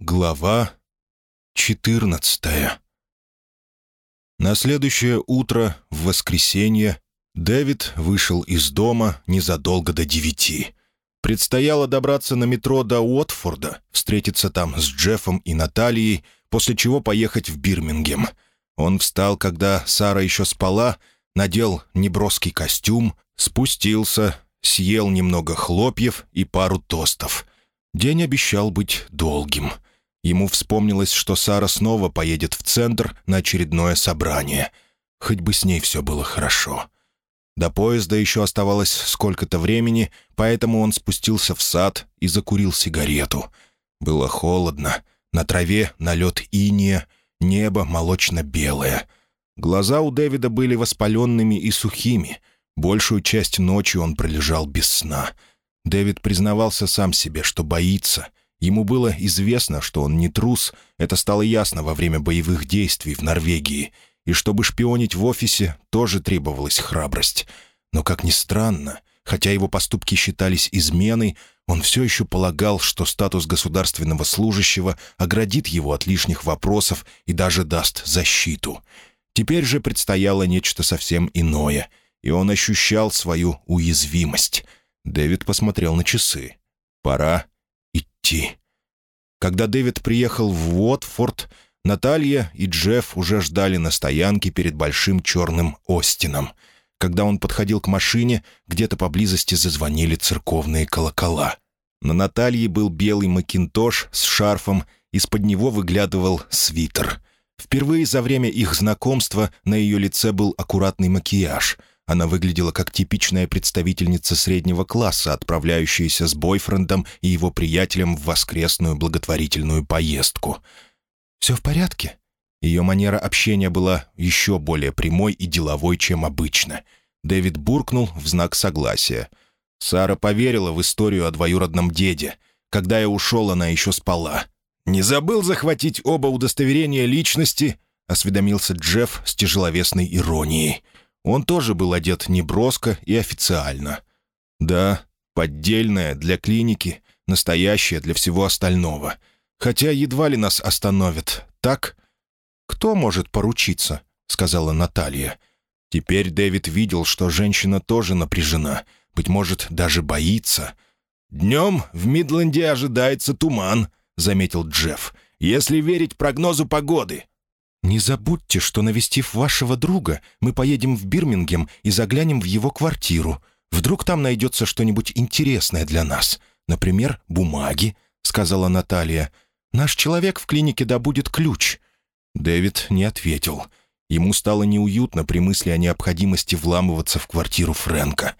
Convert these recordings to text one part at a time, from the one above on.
Глава 14 На следующее утро, в воскресенье, Дэвид вышел из дома незадолго до девяти. Предстояло добраться на метро до Уотфорда, встретиться там с Джеффом и Натальей, после чего поехать в Бирмингем. Он встал, когда Сара еще спала, надел неброский костюм, спустился, съел немного хлопьев и пару тостов. День обещал быть долгим — Ему вспомнилось, что Сара снова поедет в центр на очередное собрание. Хоть бы с ней все было хорошо. До поезда еще оставалось сколько-то времени, поэтому он спустился в сад и закурил сигарету. Было холодно. На траве налет иния, небо молочно-белое. Глаза у Дэвида были воспаленными и сухими. Большую часть ночи он пролежал без сна. Дэвид признавался сам себе, что боится — Ему было известно, что он не трус, это стало ясно во время боевых действий в Норвегии, и чтобы шпионить в офисе, тоже требовалась храбрость. Но, как ни странно, хотя его поступки считались изменой, он все еще полагал, что статус государственного служащего оградит его от лишних вопросов и даже даст защиту. Теперь же предстояло нечто совсем иное, и он ощущал свою уязвимость. Дэвид посмотрел на часы. «Пора идти. Когда Дэвид приехал в Уотфорд, Наталья и Джефф уже ждали на стоянке перед большим черным Остином. Когда он подходил к машине, где-то поблизости зазвонили церковные колокола. На Наталье был белый макинтош с шарфом, из-под него выглядывал свитер. Впервые за время их знакомства на ее лице был аккуратный макияж — она выглядела как типичная представительница среднего класса, отправляющаяся с бойфрендом и его приятелем в воскресную благотворительную поездку. «Все в порядке?» Ее манера общения была еще более прямой и деловой, чем обычно. Дэвид буркнул в знак согласия. Сара поверила в историю о двоюродном деде. Когда я ушел, она еще спала. «Не забыл захватить оба удостоверения личности?» — осведомился Джефф с тяжеловесной иронией. Он тоже был одет неброско и официально. Да, поддельное для клиники, настоящее для всего остального. Хотя едва ли нас остановят, так? «Кто может поручиться?» — сказала Наталья. Теперь Дэвид видел, что женщина тоже напряжена, быть может, даже боится. «Днем в Мидленде ожидается туман», — заметил Джефф, «если верить прогнозу погоды. «Не забудьте, что, навестив вашего друга, мы поедем в Бирмингем и заглянем в его квартиру. Вдруг там найдется что-нибудь интересное для нас. Например, бумаги», — сказала Наталья. «Наш человек в клинике добудет ключ». Дэвид не ответил. Ему стало неуютно при мысли о необходимости вламываться в квартиру Фрэнка.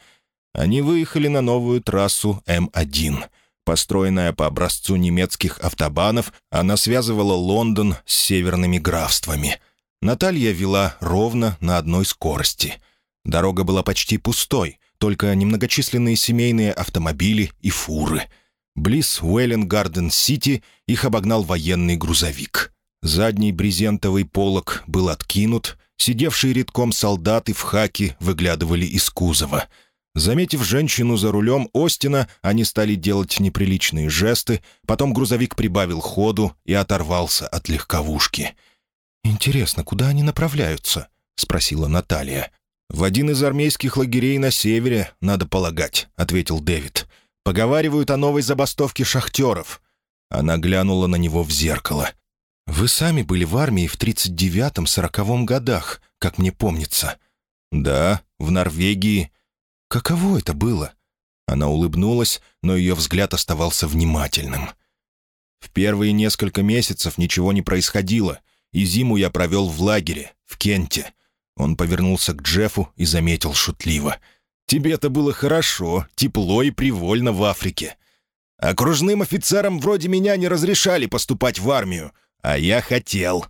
Они выехали на новую трассу М1. Построенная по образцу немецких автобанов, она связывала Лондон с северными графствами. Наталья вела ровно на одной скорости. Дорога была почти пустой, только немногочисленные семейные автомобили и фуры. Близ Уэллен-Гарден-Сити их обогнал военный грузовик. Задний брезентовый полог был откинут, сидевшие редком солдаты в хаке выглядывали из кузова — Заметив женщину за рулем Остина, они стали делать неприличные жесты, потом грузовик прибавил ходу и оторвался от легковушки. «Интересно, куда они направляются?» — спросила Наталья. «В один из армейских лагерей на севере, надо полагать», — ответил Дэвид. «Поговаривают о новой забастовке шахтеров». Она глянула на него в зеркало. «Вы сами были в армии в 39-40 годах, как мне помнится». «Да, в Норвегии. Каково это было?» Она улыбнулась, но ее взгляд оставался внимательным. «В первые несколько месяцев ничего не происходило, и зиму я провел в лагере, в Кенте». Он повернулся к Джеффу и заметил шутливо. «Тебе-то было хорошо, тепло и привольно в Африке. Окружным офицерам вроде меня не разрешали поступать в армию, а я хотел».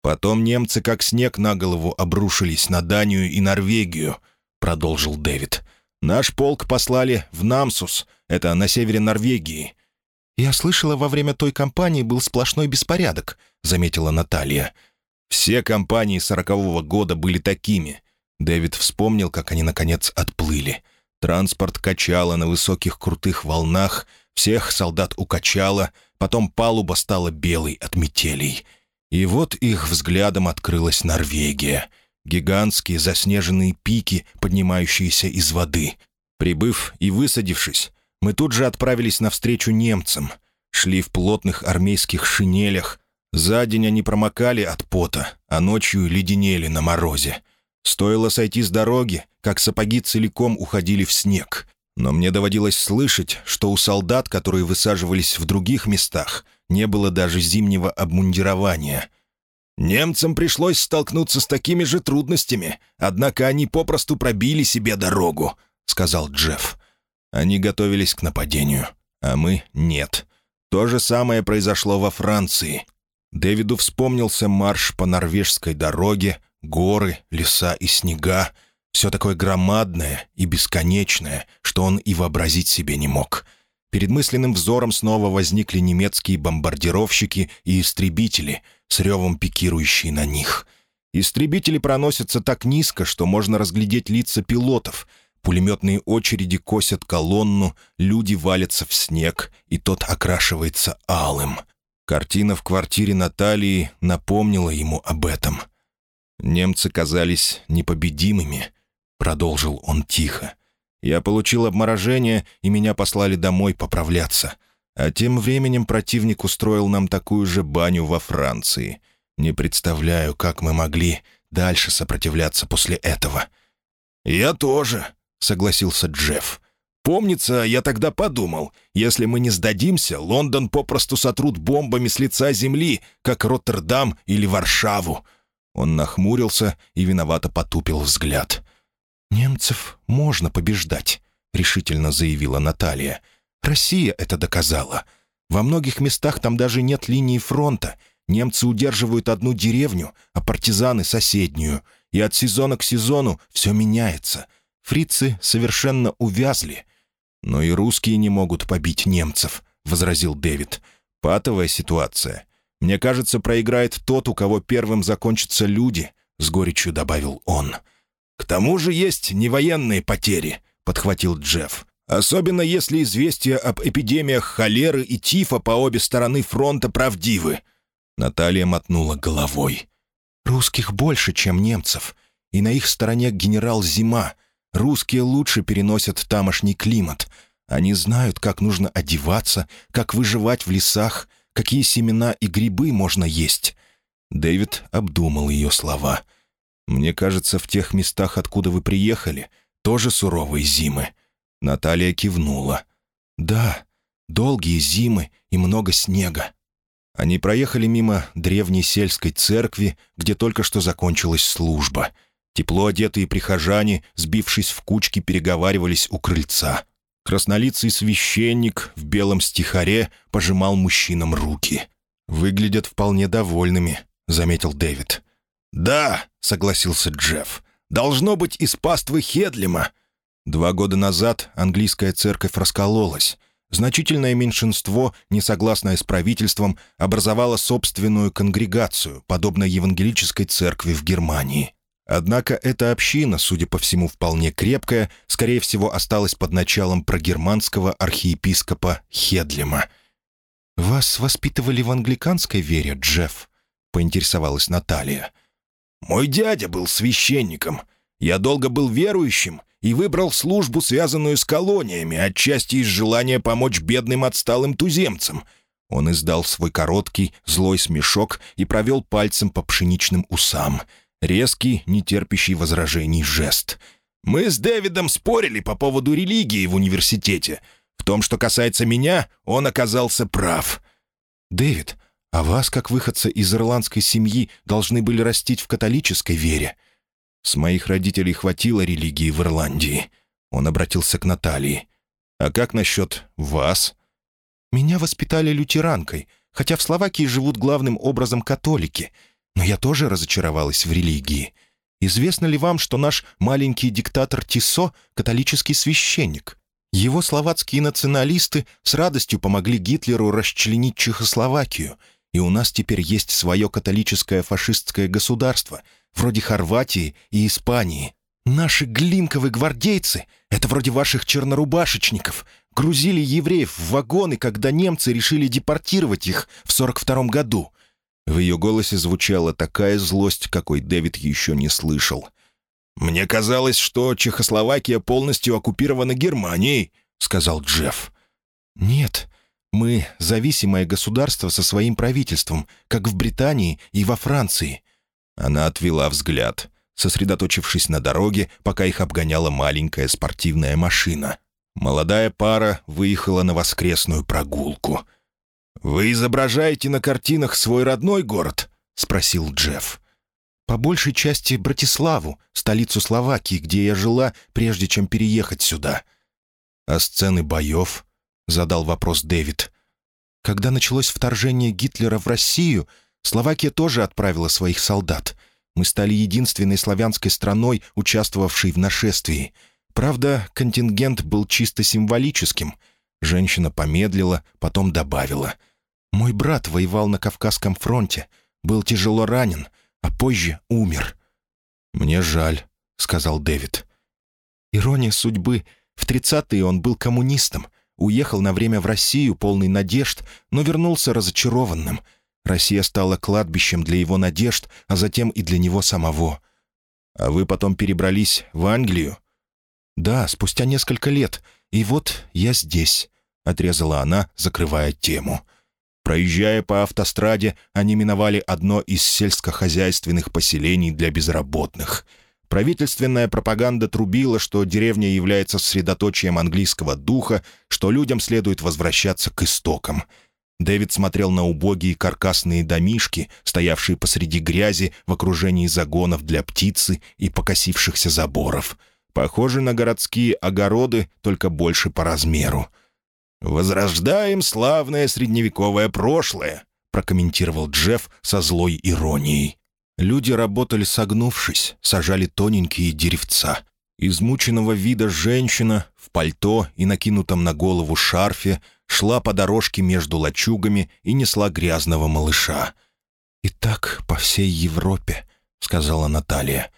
Потом немцы как снег на голову обрушились на Данию и Норвегию —— продолжил Дэвид. «Наш полк послали в Намсус, это на севере Норвегии». «Я слышала, во время той кампании был сплошной беспорядок», — заметила Наталья. «Все кампании сорокового года были такими». Дэвид вспомнил, как они, наконец, отплыли. Транспорт качало на высоких крутых волнах, всех солдат укачало, потом палуба стала белой от метелей. И вот их взглядом открылась Норвегия. Гигантские заснеженные пики, поднимающиеся из воды. Прибыв и высадившись, мы тут же отправились навстречу немцам. Шли в плотных армейских шинелях. За день они промокали от пота, а ночью леденели на морозе. Стоило сойти с дороги, как сапоги целиком уходили в снег. Но мне доводилось слышать, что у солдат, которые высаживались в других местах, не было даже зимнего обмундирования. Немцам пришлось столкнуться с такими же трудностями, однако они попросту пробили себе дорогу, — сказал Джефф. Они готовились к нападению, а мы — нет. То же самое произошло во Франции. Дэвиду вспомнился марш по норвежской дороге, горы, леса и снега. Все такое громадное и бесконечное, что он и вообразить себе не мог. Перед мысленным взором снова возникли немецкие бомбардировщики и истребители, с ревом пикирующие на них. Истребители проносятся так низко, что можно разглядеть лица пилотов — Пулеметные очереди косят колонну, люди валятся в снег, и тот окрашивается алым. Картина в квартире Натальи напомнила ему об этом. «Немцы казались непобедимыми», — продолжил он тихо. «Я получил обморожение, и меня послали домой поправляться. А тем временем противник устроил нам такую же баню во Франции. Не представляю, как мы могли дальше сопротивляться после этого». «Я тоже», — согласился Джефф. «Помнится, я тогда подумал, если мы не сдадимся, Лондон попросту сотрут бомбами с лица земли, как Роттердам или Варшаву». Он нахмурился и виновато потупил взгляд. «Немцев можно побеждать», — решительно заявила Наталья. «Россия это доказала. Во многих местах там даже нет линии фронта. Немцы удерживают одну деревню, а партизаны — соседнюю. И от сезона к сезону все меняется. Фрицы совершенно увязли. «Но и русские не могут побить немцев», — возразил Дэвид. «Патовая ситуация. Мне кажется, проиграет тот, у кого первым закончатся люди», — с горечью добавил он. «К тому же есть невоенные потери», — подхватил Джефф. «Особенно если известия об эпидемиях холеры и тифа по обе стороны фронта правдивы». Наталья мотнула головой. «Русских больше, чем немцев, и на их стороне генерал Зима. Русские лучше переносят тамошний климат. Они знают, как нужно одеваться, как выживать в лесах, какие семена и грибы можно есть». Дэвид обдумал ее слова. «Мне кажется, в тех местах, откуда вы приехали, тоже суровые зимы». Наталья кивнула. «Да, долгие зимы и много снега». Они проехали мимо древней сельской церкви, где только что закончилась служба — Тепло одетые прихожане, сбившись в кучки, переговаривались у крыльца. Краснолицый священник в белом стихаре пожимал мужчинам руки. «Выглядят вполне довольными», — заметил Дэвид. «Да», — согласился Джефф. «Должно быть из паствы Хедлима». Два года назад английская церковь раскололась. Значительное меньшинство, несогласное с правительством, образовало собственную конгрегацию, подобно евангелической церкви в Германии. Однако эта община, судя по всему, вполне крепкая, скорее всего, осталась под началом прогерманского архиепископа Хедлима. «Вас воспитывали в англиканской вере, Джефф?» — поинтересовалась Наталья. «Мой дядя был священником. Я долго был верующим и выбрал службу, связанную с колониями, отчасти из желания помочь бедным отсталым туземцам». Он издал свой короткий, злой смешок и провел пальцем по пшеничным усам — Резкий, нетерпящий возражений жест. «Мы с Дэвидом спорили по поводу религии в университете. В том, что касается меня, он оказался прав». «Дэвид, а вас, как выходца из ирландской семьи, должны были растить в католической вере?» «С моих родителей хватило религии в Ирландии». Он обратился к Натальи. «А как насчет вас?» «Меня воспитали лютеранкой, хотя в Словакии живут главным образом католики. Но я тоже разочаровалась в религии. Известно ли вам, что наш маленький диктатор Тисо — католический священник? Его словацкие националисты с радостью помогли Гитлеру расчленить Чехословакию, и у нас теперь есть свое католическое фашистское государство, вроде Хорватии и Испании. Наши глинковые гвардейцы — это вроде ваших чернорубашечников, грузили евреев в вагоны, когда немцы решили депортировать их в 42 году». В ее голосе звучала такая злость, какой Дэвид еще не слышал. «Мне казалось, что Чехословакия полностью оккупирована Германией», — сказал Джефф. «Нет, мы зависимое государство со своим правительством, как в Британии и во Франции». Она отвела взгляд, сосредоточившись на дороге, пока их обгоняла маленькая спортивная машина. Молодая пара выехала на воскресную прогулку. «Вы изображаете на картинах свой родной город?» — спросил Джефф. «По большей части Братиславу, столицу Словакии, где я жила, прежде чем переехать сюда». «А сцены боев?» — задал вопрос Дэвид. «Когда началось вторжение Гитлера в Россию, Словакия тоже отправила своих солдат. Мы стали единственной славянской страной, участвовавшей в нашествии. Правда, контингент был чисто символическим». Женщина помедлила, потом добавила. «Мой брат воевал на Кавказском фронте, был тяжело ранен, а позже умер». «Мне жаль», — сказал Дэвид. «Ирония судьбы. В тридцатые он был коммунистом, уехал на время в Россию, полный надежд, но вернулся разочарованным. Россия стала кладбищем для его надежд, а затем и для него самого. А вы потом перебрались в Англию?» «Да, спустя несколько лет. И вот я здесь», — отрезала она, закрывая тему. Проезжая по автостраде, они миновали одно из сельскохозяйственных поселений для безработных. Правительственная пропаганда трубила, что деревня является средоточием английского духа, что людям следует возвращаться к истокам. Дэвид смотрел на убогие каркасные домишки, стоявшие посреди грязи в окружении загонов для птицы и покосившихся заборов. Похожи на городские огороды, только больше по размеру. «Возрождаем славное средневековое прошлое», — прокомментировал Джефф со злой иронией. Люди работали согнувшись, сажали тоненькие деревца. Измученного вида женщина в пальто и накинутом на голову шарфе шла по дорожке между лачугами и несла грязного малыша. «И так по всей Европе», — сказала Наталья.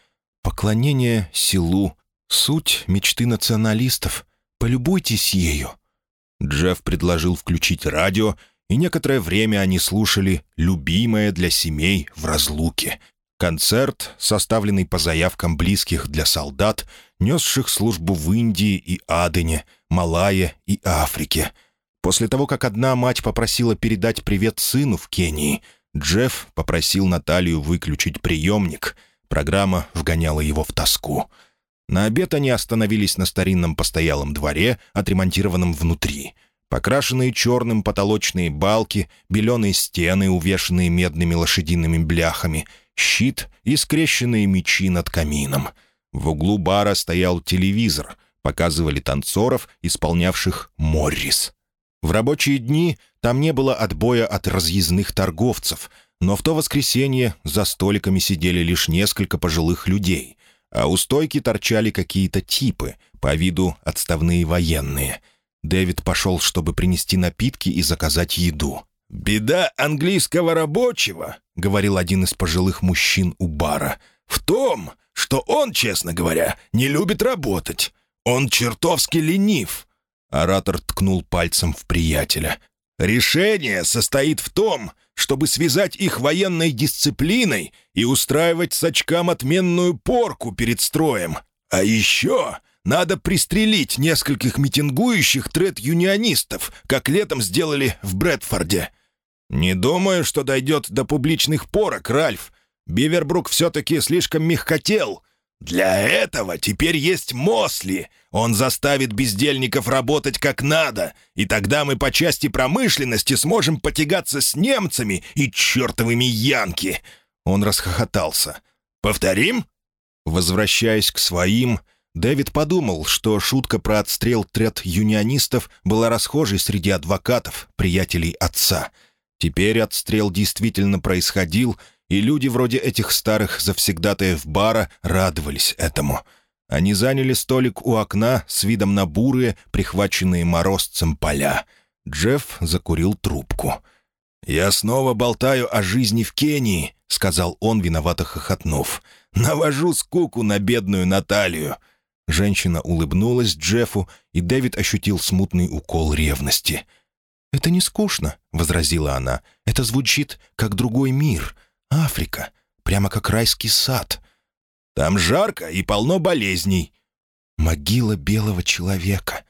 «Поклонение селу, суть мечты националистов. Полюбуйтесь ею». Джефф предложил включить радио, и некоторое время они слушали «Любимое для семей в разлуке». Концерт, составленный по заявкам близких для солдат, несших службу в Индии и Адене, Малайе и Африке. После того, как одна мать попросила передать привет сыну в Кении, Джефф попросил Наталью выключить приемник. Программа вгоняла его в тоску. На обед они остановились на старинном постоялом дворе, отремонтированном внутри. Покрашенные черным потолочные балки, беленые стены, увешанные медными лошадиными бляхами, щит и скрещенные мечи над камином. В углу бара стоял телевизор, показывали танцоров, исполнявших «Моррис». В рабочие дни там не было отбоя от разъездных торговцев, но в то воскресенье за столиками сидели лишь несколько пожилых людей — а у стойки торчали какие-то типы, по виду отставные военные. Дэвид пошел, чтобы принести напитки и заказать еду. «Беда английского рабочего», — говорил один из пожилых мужчин у бара, «в том, что он, честно говоря, не любит работать. Он чертовски ленив». Оратор ткнул пальцем в приятеля. «Решение состоит в том, чтобы связать их военной дисциплиной и устраивать с очкам отменную порку перед строем. А еще надо пристрелить нескольких митингующих тред-юнионистов, как летом сделали в Брэдфорде. Не думаю, что дойдет до публичных порок, Ральф. Бивербрук все-таки слишком мягкотел. Для этого теперь есть Мосли. Он заставит бездельников работать как надо, и тогда мы по части промышленности сможем потягаться с немцами и чертовыми янки». Он расхохотался. «Повторим?» Возвращаясь к своим, Дэвид подумал, что шутка про отстрел трет юнионистов была расхожей среди адвокатов, приятелей отца. Теперь отстрел действительно происходил, и люди вроде этих старых завсегдатаев бара радовались этому — они заняли столик у окна с видом на бурые, прихваченные морозцем поля. Джефф закурил трубку. «Я снова болтаю о жизни в Кении», — сказал он, виновато хохотнув. «Навожу скуку на бедную Наталью. Женщина улыбнулась Джеффу, и Дэвид ощутил смутный укол ревности. «Это не скучно», — возразила она. «Это звучит, как другой мир. Африка. Прямо как райский сад». «Там жарко и полно болезней». «Могила белого человека».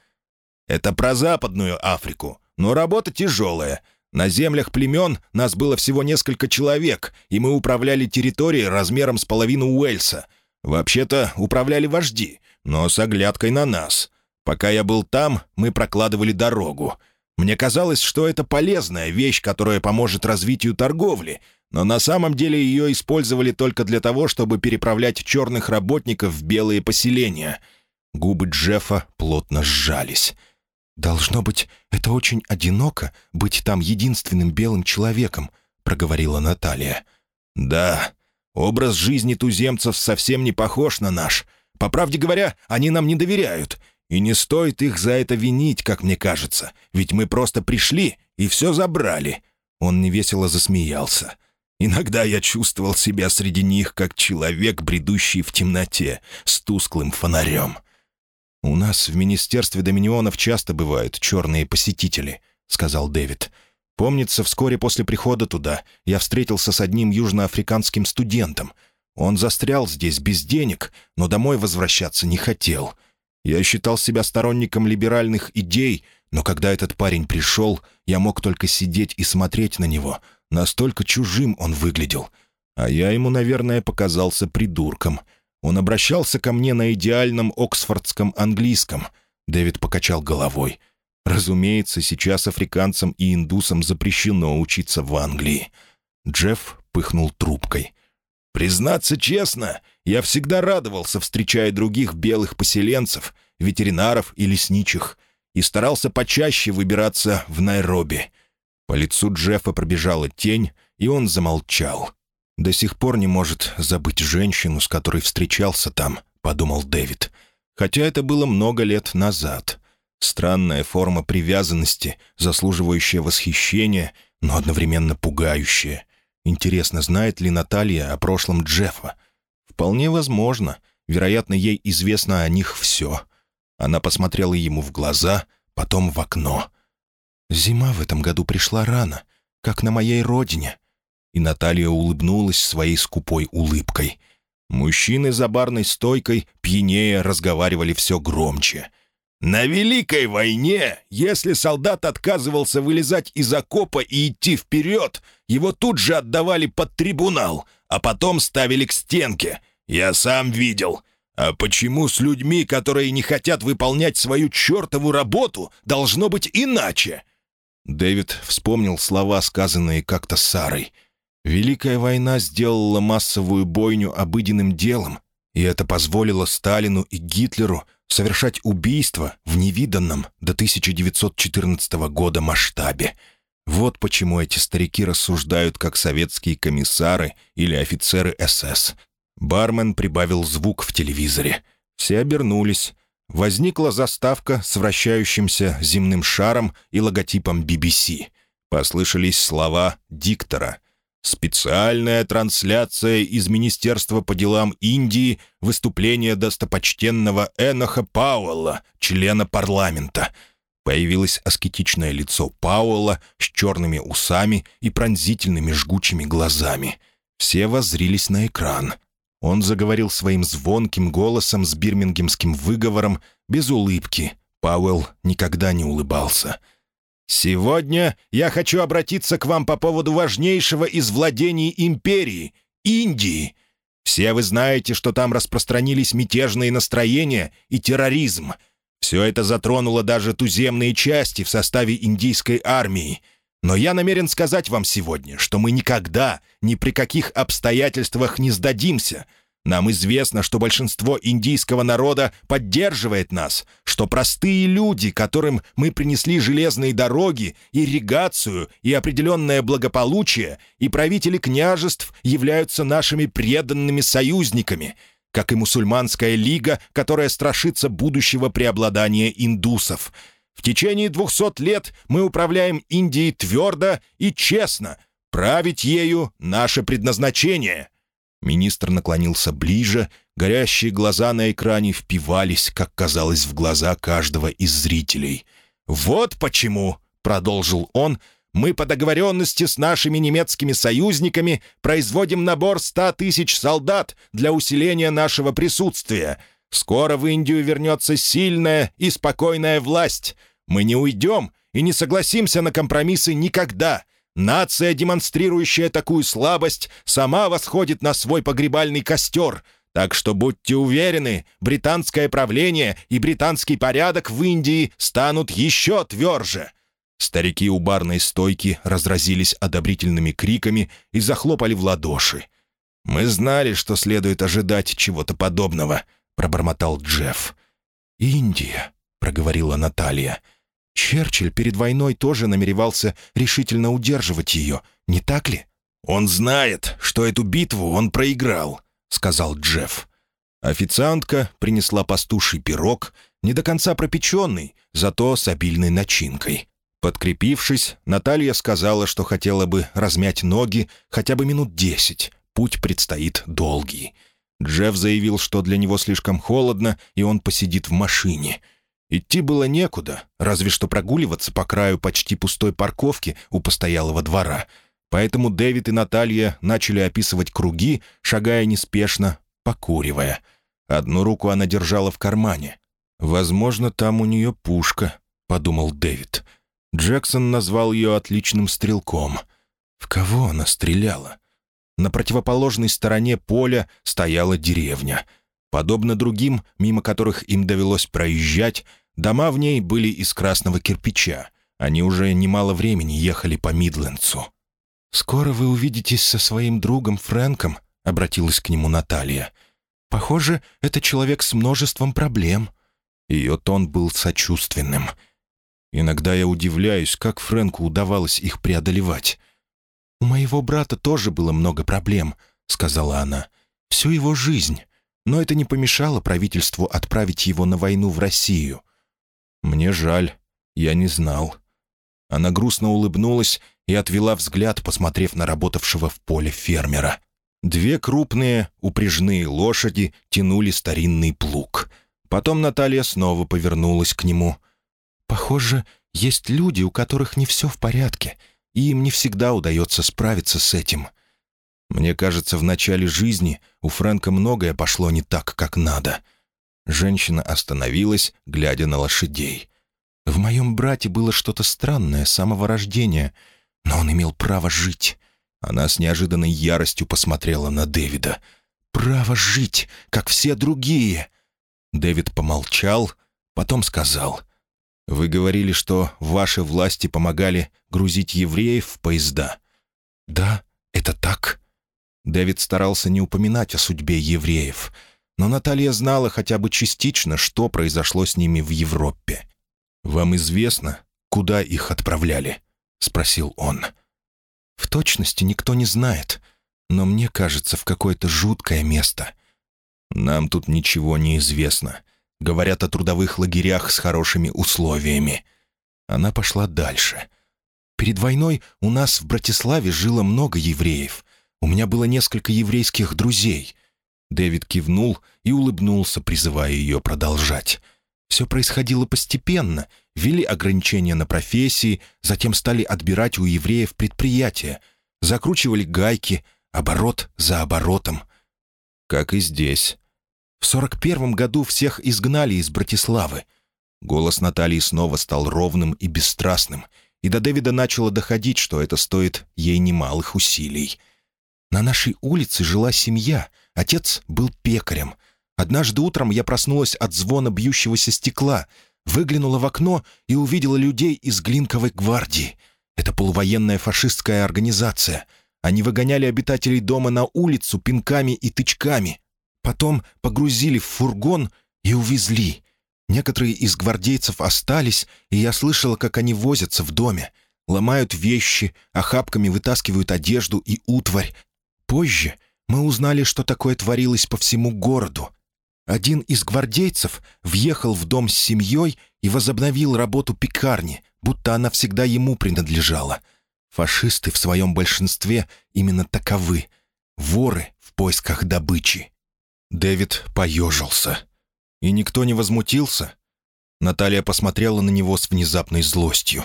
«Это про Западную Африку, но работа тяжелая. На землях племен нас было всего несколько человек, и мы управляли территорией размером с половину Уэльса. Вообще-то управляли вожди, но с оглядкой на нас. Пока я был там, мы прокладывали дорогу. Мне казалось, что это полезная вещь, которая поможет развитию торговли, но на самом деле ее использовали только для того, чтобы переправлять черных работников в белые поселения. Губы Джеффа плотно сжались. «Должно быть, это очень одиноко быть там единственным белым человеком», — проговорила Наталья. «Да, образ жизни туземцев совсем не похож на наш. По правде говоря, они нам не доверяют. И не стоит их за это винить, как мне кажется, ведь мы просто пришли и все забрали». Он невесело засмеялся. «Иногда я чувствовал себя среди них, как человек, бредущий в темноте, с тусклым фонарем». «У нас в Министерстве Доминионов часто бывают черные посетители», — сказал Дэвид. «Помнится, вскоре после прихода туда я встретился с одним южноафриканским студентом. Он застрял здесь без денег, но домой возвращаться не хотел. Я считал себя сторонником либеральных идей, но когда этот парень пришел, я мог только сидеть и смотреть на него. Настолько чужим он выглядел. А я ему, наверное, показался придурком». Он обращался ко мне на идеальном оксфордском английском. Дэвид покачал головой. Разумеется, сейчас африканцам и индусам запрещено учиться в Англии. Джефф пыхнул трубкой. «Признаться честно, я всегда радовался, встречая других белых поселенцев, ветеринаров и лесничих, и старался почаще выбираться в Найроби». По лицу Джеффа пробежала тень, и он замолчал. «До сих пор не может забыть женщину, с которой встречался там», — подумал Дэвид. «Хотя это было много лет назад. Странная форма привязанности, заслуживающая восхищения, но одновременно пугающая. Интересно, знает ли Наталья о прошлом Джеффа? Вполне возможно. Вероятно, ей известно о них все. Она посмотрела ему в глаза, потом в окно. «Зима в этом году пришла рано, как на моей родине», и Наталья улыбнулась своей скупой улыбкой. Мужчины за барной стойкой, пьянее, разговаривали все громче. «На Великой войне, если солдат отказывался вылезать из окопа и идти вперед, его тут же отдавали под трибунал, а потом ставили к стенке. Я сам видел. А почему с людьми, которые не хотят выполнять свою чертову работу, должно быть иначе?» Дэвид вспомнил слова, сказанные как-то Сарой — Великая война сделала массовую бойню обыденным делом, и это позволило Сталину и Гитлеру совершать убийства в невиданном до 1914 года масштабе. Вот почему эти старики рассуждают как советские комиссары или офицеры СС. Бармен прибавил звук в телевизоре. Все обернулись. Возникла заставка с вращающимся земным шаром и логотипом BBC. Послышались слова диктора — Специальная трансляция из Министерства по делам Индии выступления достопочтенного Эноха Пауэлла, члена парламента. Появилось аскетичное лицо Пауэлла с черными усами и пронзительными жгучими глазами. Все воззрились на экран. Он заговорил своим звонким голосом с бирмингемским выговором, без улыбки. Пауэлл никогда не улыбался — «Сегодня я хочу обратиться к вам по поводу важнейшего из владений империи — Индии. Все вы знаете, что там распространились мятежные настроения и терроризм. Все это затронуло даже туземные части в составе индийской армии. Но я намерен сказать вам сегодня, что мы никогда, ни при каких обстоятельствах не сдадимся — нам известно, что большинство индийского народа поддерживает нас, что простые люди, которым мы принесли железные дороги, ирригацию и определенное благополучие, и правители княжеств являются нашими преданными союзниками, как и мусульманская лига, которая страшится будущего преобладания индусов. В течение двухсот лет мы управляем Индией твердо и честно. Править ею — наше предназначение». Министр наклонился ближе, горящие глаза на экране впивались, как казалось, в глаза каждого из зрителей. «Вот почему», — продолжил он, — «мы по договоренности с нашими немецкими союзниками производим набор ста тысяч солдат для усиления нашего присутствия. Скоро в Индию вернется сильная и спокойная власть. Мы не уйдем и не согласимся на компромиссы никогда. Нация, демонстрирующая такую слабость, сама восходит на свой погребальный костер. Так что будьте уверены, британское правление и британский порядок в Индии станут еще тверже». Старики у барной стойки разразились одобрительными криками и захлопали в ладоши. «Мы знали, что следует ожидать чего-то подобного», — пробормотал Джефф. «Индия», — проговорила Наталья, — Черчилль перед войной тоже намеревался решительно удерживать ее, не так ли? «Он знает, что эту битву он проиграл», — сказал Джефф. Официантка принесла пастуший пирог, не до конца пропеченный, зато с обильной начинкой. Подкрепившись, Наталья сказала, что хотела бы размять ноги хотя бы минут десять. Путь предстоит долгий. Джефф заявил, что для него слишком холодно, и он посидит в машине — Идти было некуда, разве что прогуливаться по краю почти пустой парковки у постоялого двора. Поэтому Дэвид и Наталья начали описывать круги, шагая неспешно, покуривая. Одну руку она держала в кармане. «Возможно, там у нее пушка», — подумал Дэвид. Джексон назвал ее отличным стрелком. В кого она стреляла? На противоположной стороне поля стояла деревня — Подобно другим, мимо которых им довелось проезжать, дома в ней были из красного кирпича. Они уже немало времени ехали по Мидлендсу. «Скоро вы увидитесь со своим другом Фрэнком», — обратилась к нему Наталья. «Похоже, это человек с множеством проблем». Ее тон был сочувственным. «Иногда я удивляюсь, как Фрэнку удавалось их преодолевать». «У моего брата тоже было много проблем», — сказала она. «Всю его жизнь но это не помешало правительству отправить его на войну в Россию. Мне жаль, я не знал. Она грустно улыбнулась и отвела взгляд, посмотрев на работавшего в поле фермера. Две крупные упряжные лошади тянули старинный плуг. Потом Наталья снова повернулась к нему. «Похоже, есть люди, у которых не все в порядке, и им не всегда удается справиться с этим. Мне кажется, в начале жизни у Фрэнка многое пошло не так, как надо. Женщина остановилась, глядя на лошадей. В моем брате было что-то странное с самого рождения, но он имел право жить. Она с неожиданной яростью посмотрела на Дэвида. «Право жить, как все другие!» Дэвид помолчал, потом сказал. «Вы говорили, что ваши власти помогали грузить евреев в поезда?» «Да, это так», Дэвид старался не упоминать о судьбе евреев, но Наталья знала хотя бы частично, что произошло с ними в Европе. «Вам известно, куда их отправляли?» — спросил он. «В точности никто не знает, но мне кажется, в какое-то жуткое место. Нам тут ничего не известно. Говорят о трудовых лагерях с хорошими условиями». Она пошла дальше. «Перед войной у нас в Братиславе жило много евреев. У меня было несколько еврейских друзей». Дэвид кивнул и улыбнулся, призывая ее продолжать. Все происходило постепенно. Ввели ограничения на профессии, затем стали отбирать у евреев предприятия. Закручивали гайки, оборот за оборотом. Как и здесь. В сорок первом году всех изгнали из Братиславы. Голос Натальи снова стал ровным и бесстрастным, и до Дэвида начало доходить, что это стоит ей немалых усилий. На нашей улице жила семья. Отец был пекарем. Однажды утром я проснулась от звона бьющегося стекла, выглянула в окно и увидела людей из Глинковой гвардии. Это полувоенная фашистская организация. Они выгоняли обитателей дома на улицу пинками и тычками. Потом погрузили в фургон и увезли. Некоторые из гвардейцев остались, и я слышала, как они возятся в доме. Ломают вещи, охапками вытаскивают одежду и утварь, Позже мы узнали, что такое творилось по всему городу. Один из гвардейцев въехал в дом с семьей и возобновил работу пекарни, будто она всегда ему принадлежала. Фашисты в своем большинстве именно таковы. воры в поисках добычи». Дэвид поежился. «И никто не возмутился?» Наталья посмотрела на него с внезапной злостью.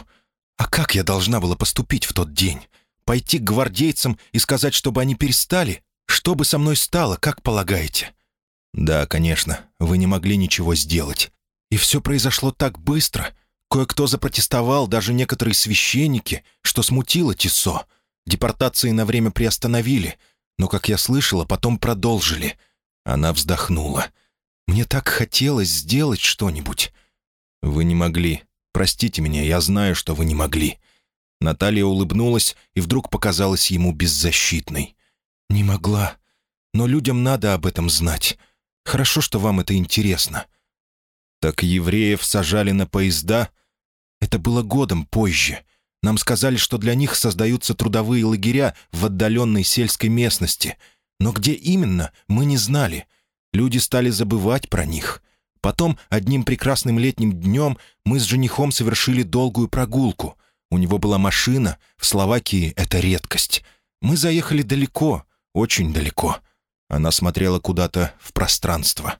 «А как я должна была поступить в тот день? Пойти к гвардейцам и сказать, чтобы они перестали? Что бы со мной стало, как полагаете?» «Да, конечно, вы не могли ничего сделать. И все произошло так быстро. Кое-кто запротестовал, даже некоторые священники, что смутило Тисо. Депортации на время приостановили, но, как я слышала, потом продолжили». Она вздохнула. «Мне так хотелось сделать что-нибудь». «Вы не могли. Простите меня, я знаю, что вы не могли». Наталья улыбнулась и вдруг показалась ему беззащитной. «Не могла. Но людям надо об этом знать. Хорошо, что вам это интересно». «Так евреев сажали на поезда?» «Это было годом позже. Нам сказали, что для них создаются трудовые лагеря в отдаленной сельской местности. Но где именно, мы не знали. Люди стали забывать про них. Потом, одним прекрасным летним днем, мы с женихом совершили долгую прогулку. У него была машина, в Словакии это редкость. Мы заехали далеко, очень далеко. Она смотрела куда-то в пространство.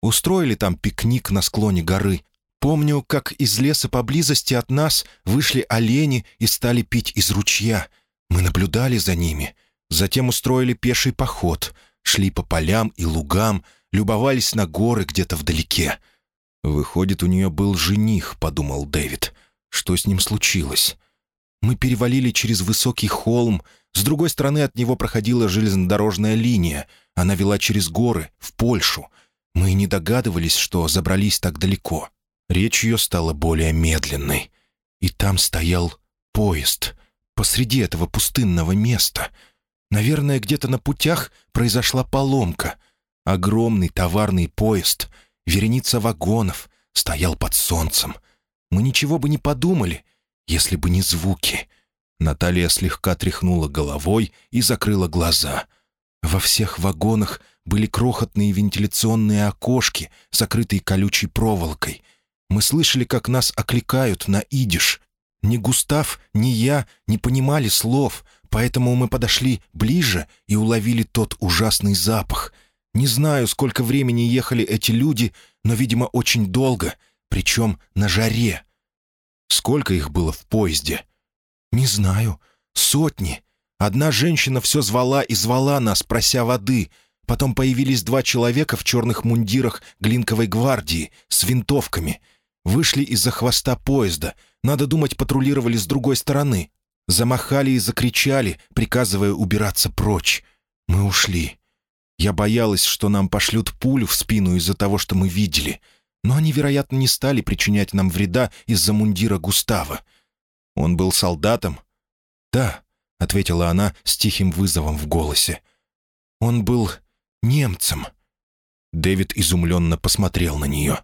Устроили там пикник на склоне горы. Помню, как из леса поблизости от нас вышли олени и стали пить из ручья. Мы наблюдали за ними. Затем устроили пеший поход, шли по полям и лугам, любовались на горы где-то вдалеке. «Выходит, у нее был жених», — подумал Дэвид. «Что с ним случилось?» Мы перевалили через высокий холм, с другой стороны от него проходила железнодорожная линия. Она вела через горы, в Польшу. Мы и не догадывались, что забрались так далеко. Речь ее стала более медленной. И там стоял поезд посреди этого пустынного места. Наверное, где-то на путях произошла поломка. Огромный товарный поезд, вереница вагонов, стоял под солнцем. Мы ничего бы не подумали, если бы не звуки. Наталья слегка тряхнула головой и закрыла глаза. Во всех вагонах были крохотные вентиляционные окошки, закрытые колючей проволокой. Мы слышали, как нас окликают на идиш. Ни Густав, ни я не понимали слов, поэтому мы подошли ближе и уловили тот ужасный запах. Не знаю, сколько времени ехали эти люди, но, видимо, очень долго, причем на жаре. Сколько их было в поезде? «Не знаю. Сотни. Одна женщина все звала и звала нас, прося воды. Потом появились два человека в черных мундирах Глинковой гвардии с винтовками. Вышли из-за хвоста поезда. Надо думать, патрулировали с другой стороны. Замахали и закричали, приказывая убираться прочь. Мы ушли. Я боялась, что нам пошлют пулю в спину из-за того, что мы видели. Но они, вероятно, не стали причинять нам вреда из-за мундира Густава. Он был солдатом?» «Да», — ответила она с тихим вызовом в голосе. «Он был немцем». Дэвид изумленно посмотрел на нее.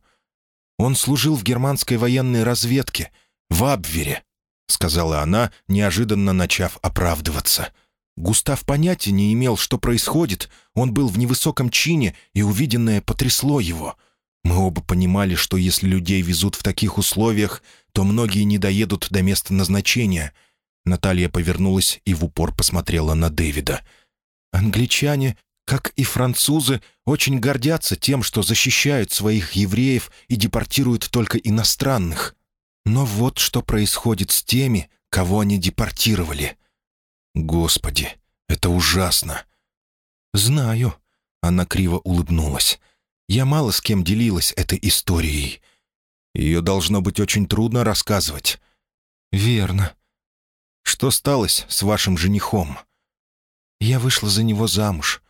«Он служил в германской военной разведке, в Абвере», — сказала она, неожиданно начав оправдываться. Густав понятия не имел, что происходит, он был в невысоком чине, и увиденное потрясло его — мы оба понимали, что если людей везут в таких условиях, то многие не доедут до места назначения. Наталья повернулась и в упор посмотрела на Дэвида. «Англичане, как и французы, очень гордятся тем, что защищают своих евреев и депортируют только иностранных. Но вот что происходит с теми, кого они депортировали. Господи, это ужасно!» «Знаю», — она криво улыбнулась. Я мало с кем делилась этой историей. Ее должно быть очень трудно рассказывать. Верно. Что сталось с вашим женихом? Я вышла за него замуж.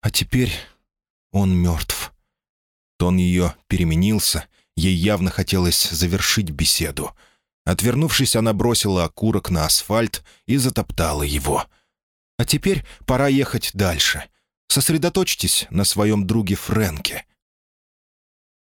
А теперь он мертв. Тон ее переменился, ей явно хотелось завершить беседу. Отвернувшись, она бросила окурок на асфальт и затоптала его. «А теперь пора ехать дальше. Сосредоточьтесь на своем друге Фрэнке.